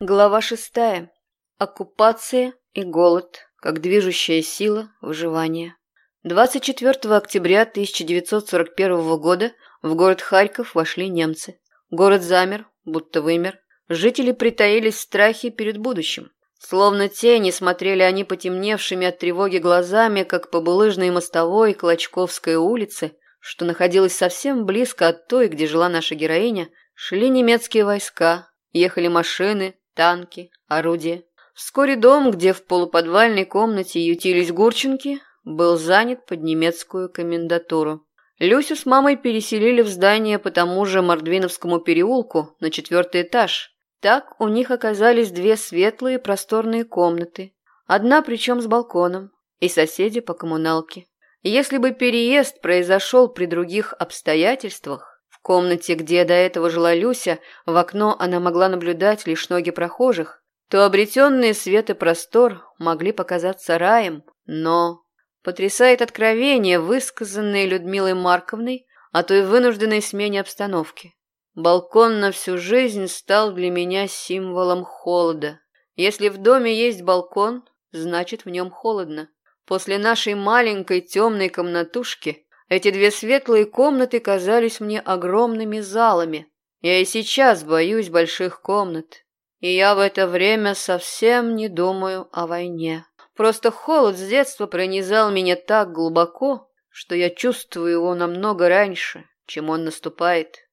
Глава шестая. Оккупация и голод как движущая сила выживания. 24 октября 1941 года в город Харьков вошли немцы. Город замер, будто вымер. Жители притаились в страхе перед будущим. Словно тени смотрели они потемневшими от тревоги глазами, как по булыжной мостовой Клочковской улице, что находилась совсем близко от той, где жила наша героиня, шли немецкие войска, ехали машины, танки, орудия. Вскоре дом, где в полуподвальной комнате ютились Гурченки, был занят под немецкую комендатуру. Люсю с мамой переселили в здание по тому же Мордвиновскому переулку на четвертый этаж. Так у них оказались две светлые просторные комнаты. Одна причем с балконом, и соседи по коммуналке. Если бы переезд произошел при других обстоятельствах, комнате, где до этого жила Люся, в окно она могла наблюдать лишь ноги прохожих, то обретенные свет и простор могли показаться раем, но... Потрясает откровение, высказанное Людмилой Марковной о той вынужденной смене обстановки. Балкон на всю жизнь стал для меня символом холода. Если в доме есть балкон, значит в нем холодно. После нашей маленькой темной комнатушки эти две светлые комнаты казались мне огромными залами. Я и сейчас боюсь больших комнат. И я в это время совсем не думаю о войне. Просто холод с детства пронизал меня так глубоко, что я чувствую его намного раньше, чем он наступает.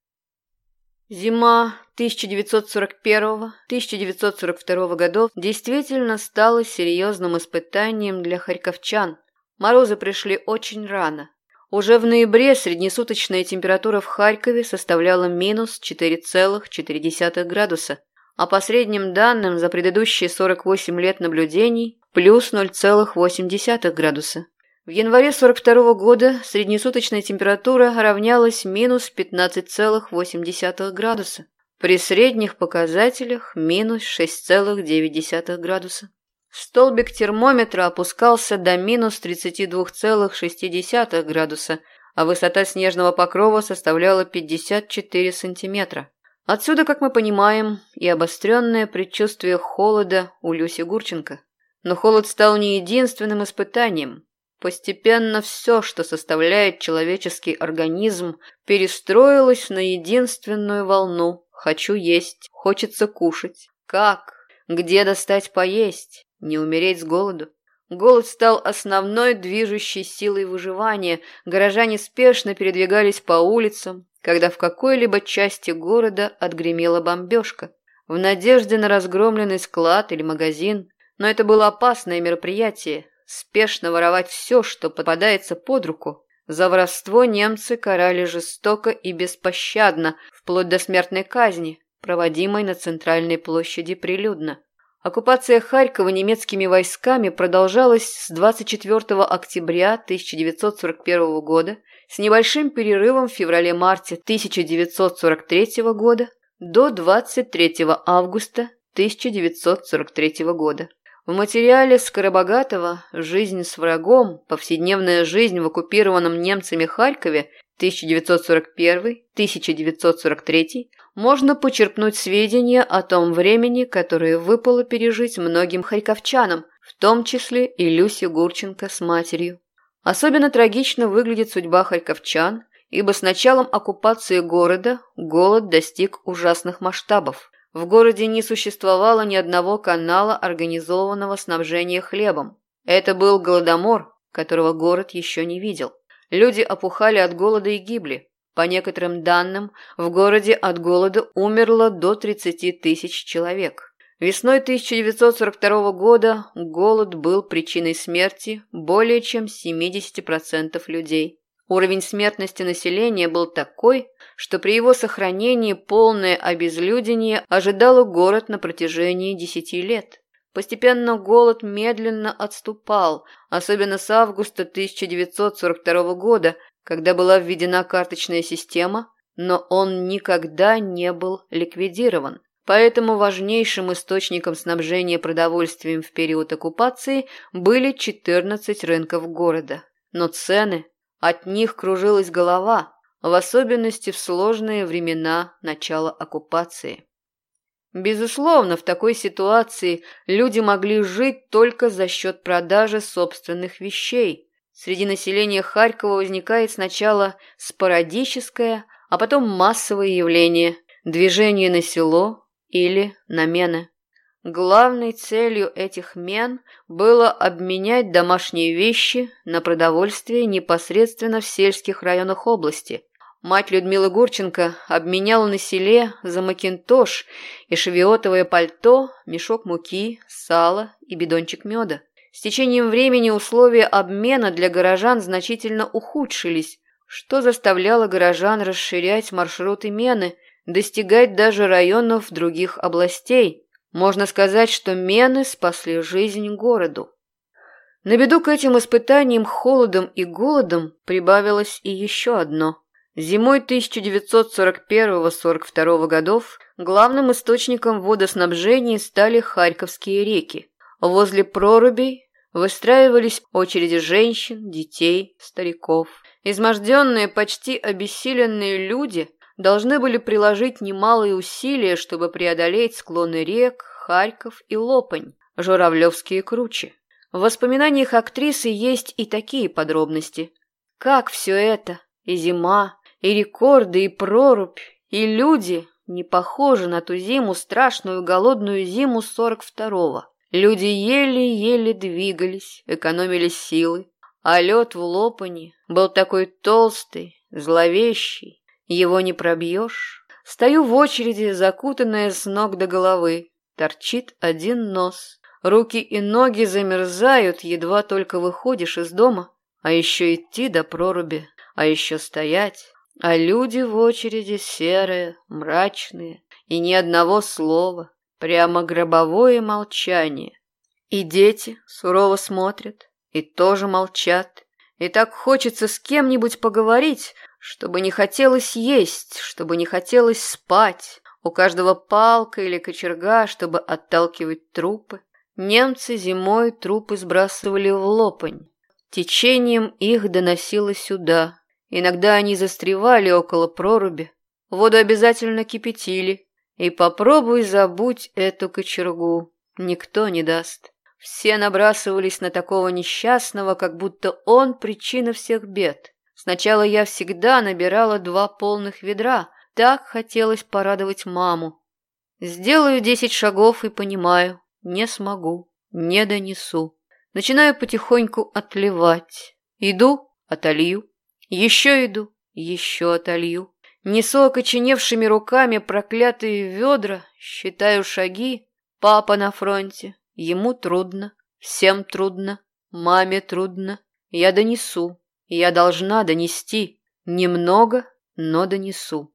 Зима 1941-1942 годов действительно стала серьезным испытанием для харьковчан. Морозы пришли очень рано. Уже в ноябре среднесуточная температура в Харькове составляла минус 4,4 градуса – а по средним данным за предыдущие 48 лет наблюдений плюс 0,8 градуса. В январе 42 года среднесуточная температура равнялась минус 15,8 градуса, при средних показателях минус 6,9 градуса. Столбик термометра опускался до минус 32,6 градуса, а высота снежного покрова составляла 54 сантиметра. Отсюда, как мы понимаем, и обостренное предчувствие холода у Люси Гурченко. Но холод стал не единственным испытанием. Постепенно все, что составляет человеческий организм, перестроилось на единственную волну «хочу есть», «хочется кушать». Как? Где достать поесть? Не умереть с голоду? Голод стал основной движущей силой выживания. Горожане спешно передвигались по улицам, когда в какой-либо части города отгремела бомбежка, в надежде на разгромленный склад или магазин. Но это было опасное мероприятие. Спешно воровать все, что попадается под руку. За воровство немцы карали жестоко и беспощадно, вплоть до смертной казни, проводимой на центральной площади прилюдно. Оккупация Харькова немецкими войсками продолжалась с 24 октября 1941 года с небольшим перерывом в феврале-марте 1943 года до 23 августа 1943 года. В материале Скоробогатова «Жизнь с врагом. Повседневная жизнь в оккупированном немцами Харькове 1941-1943» можно почерпнуть сведения о том времени, которое выпало пережить многим харьковчанам, в том числе и Люсе Гурченко с матерью. Особенно трагично выглядит судьба харьковчан, ибо с началом оккупации города голод достиг ужасных масштабов. В городе не существовало ни одного канала организованного снабжения хлебом. Это был голодомор, которого город еще не видел. Люди опухали от голода и гибли. По некоторым данным, в городе от голода умерло до 30 тысяч человек. Весной 1942 года голод был причиной смерти более чем 70% людей. Уровень смертности населения был такой, что при его сохранении полное обезлюдение ожидало город на протяжении 10 лет. Постепенно голод медленно отступал, особенно с августа 1942 года, когда была введена карточная система, но он никогда не был ликвидирован. Поэтому важнейшим источником снабжения продовольствием в период оккупации были 14 рынков города. Но цены, от них кружилась голова, в особенности в сложные времена начала оккупации. Безусловно, в такой ситуации люди могли жить только за счет продажи собственных вещей. Среди населения Харькова возникает сначала спорадическое, а потом массовое явление – движение на село или на мены. Главной целью этих мен было обменять домашние вещи на продовольствие непосредственно в сельских районах области, Мать Людмилы Гурченко обменяла на селе за макинтош и шевиотовое пальто, мешок муки, сало и бидончик меда. С течением времени условия обмена для горожан значительно ухудшились, что заставляло горожан расширять маршруты мены, достигать даже районов других областей. Можно сказать, что мены спасли жизнь городу. На беду к этим испытаниям холодом и голодом прибавилось и еще одно – Зимой 1941-42 годов главным источником водоснабжения стали Харьковские реки. Возле прорубей выстраивались очереди женщин, детей, стариков. Изможденные, почти обессиленные люди должны были приложить немалые усилия, чтобы преодолеть склоны рек, Харьков и Лопань, Журавлевские кручи. В воспоминаниях актрисы есть и такие подробности. Как все это, и зима, и рекорды, и прорубь, и люди не похожи на ту зиму, страшную голодную зиму сорок второго. Люди еле-еле двигались, экономили силы, а лед в Лопане был такой толстый, зловещий, его не пробьешь. Стою в очереди, закутанная с ног до головы, торчит один нос. Руки и ноги замерзают, едва только выходишь из дома, а еще идти до проруби, а еще стоять, а люди в очереди серые, мрачные, и ни одного слова, прямо гробовое молчание. И дети сурово смотрят, и тоже молчат, и так хочется с кем-нибудь поговорить, чтобы не хотелось есть, чтобы не хотелось спать. У каждого палка или кочерга, чтобы отталкивать трупы. Немцы зимой трупы сбрасывали в лопань. Течением их доносило сюда, Иногда они застревали около проруби, воду обязательно кипятили. И попробуй забудь эту кочергу, никто не даст. Все набрасывались на такого несчастного, как будто он причина всех бед. Сначала я всегда набирала два полных ведра, так хотелось порадовать маму. Сделаю десять шагов и понимаю, не смогу, не донесу. Начинаю потихоньку отливать. Иду, отолью. Еще иду, еще отолью. Несу окоченевшими руками проклятые ведра, считаю шаги. Папа на фронте, ему трудно, всем трудно, маме трудно. Я донесу, я должна донести. Немного, но донесу.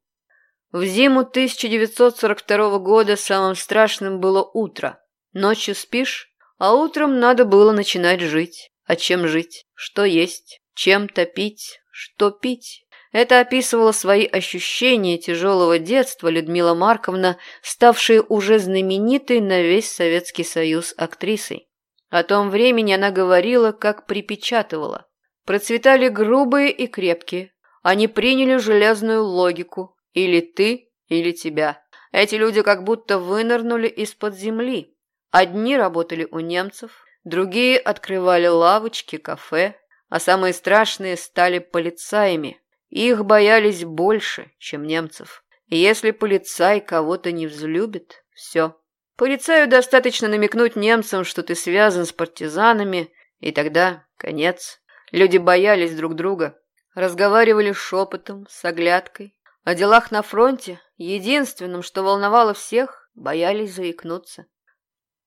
В зиму 1942 года самым страшным было утро. Ночью спишь, а утром надо было начинать жить. А чем жить? Что есть? Чем топить? Что пить? Это описывало свои ощущения тяжелого детства Людмила Марковна, ставшая уже знаменитой на весь Советский Союз актрисой. О том времени она говорила, как припечатывала. Процветали грубые и крепкие. Они приняли железную логику. Или ты, или тебя. Эти люди как будто вынырнули из-под земли. Одни работали у немцев, другие открывали лавочки, кафе, а самые страшные стали полицаями. Их боялись больше, чем немцев. Если полицай кого-то не взлюбит, все. Полицаю достаточно намекнуть немцам, что ты связан с партизанами, и тогда конец. Люди боялись друг друга, разговаривали шепотом, с оглядкой. О делах на фронте, единственным, что волновало всех, боялись заикнуться.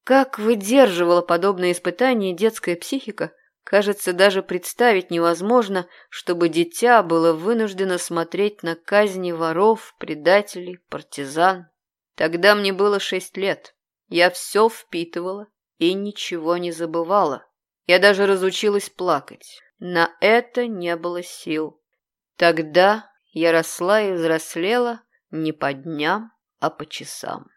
Как выдерживала подобные испытания детская психика, Кажется, даже представить невозможно, чтобы дитя было вынуждено смотреть на казни воров, предателей, партизан. Тогда мне было шесть лет. Я все впитывала и ничего не забывала. Я даже разучилась плакать. На это не было сил. Тогда я росла и взрослела не по дням, а по часам.